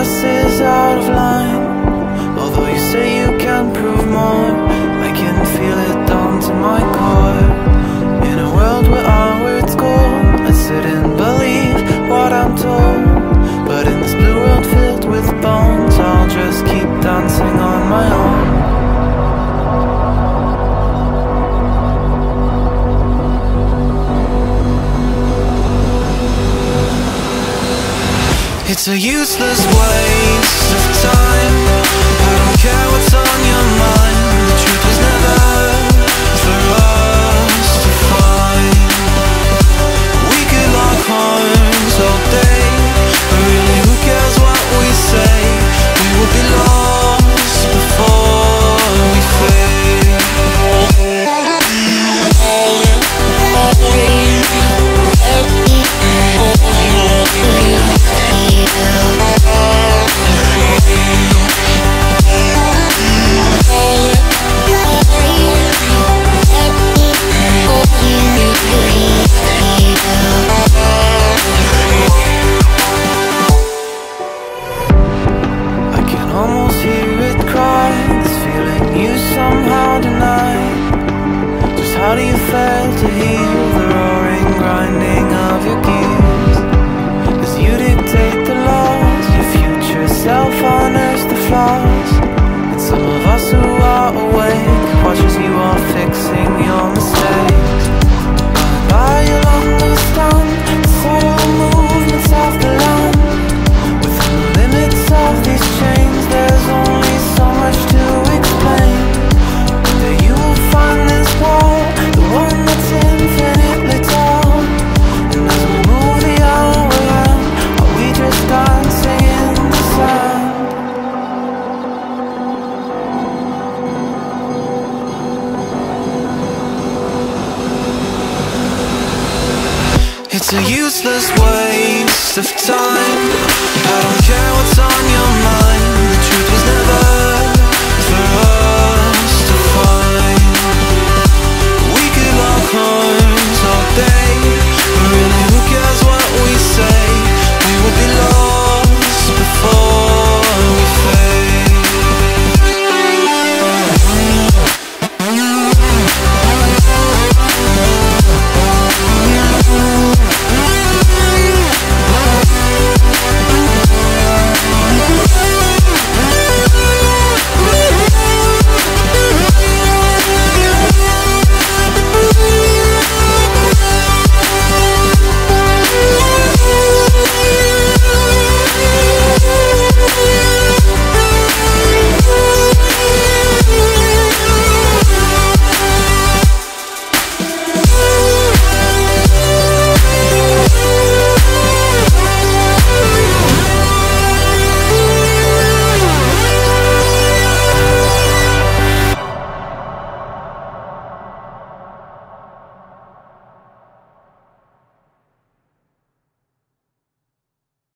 us is out of line. Although you say you can prove more I can feel it down to my core. A useless waste somehow deny. Just how do you fail to heal the roaring grinding of your gears? As you dictate the laws, your future self honors the flaws. And some of us who are awake watch as you are fixing your mistakes. By along the It's a useless waste of time. I don't care what's on your mind.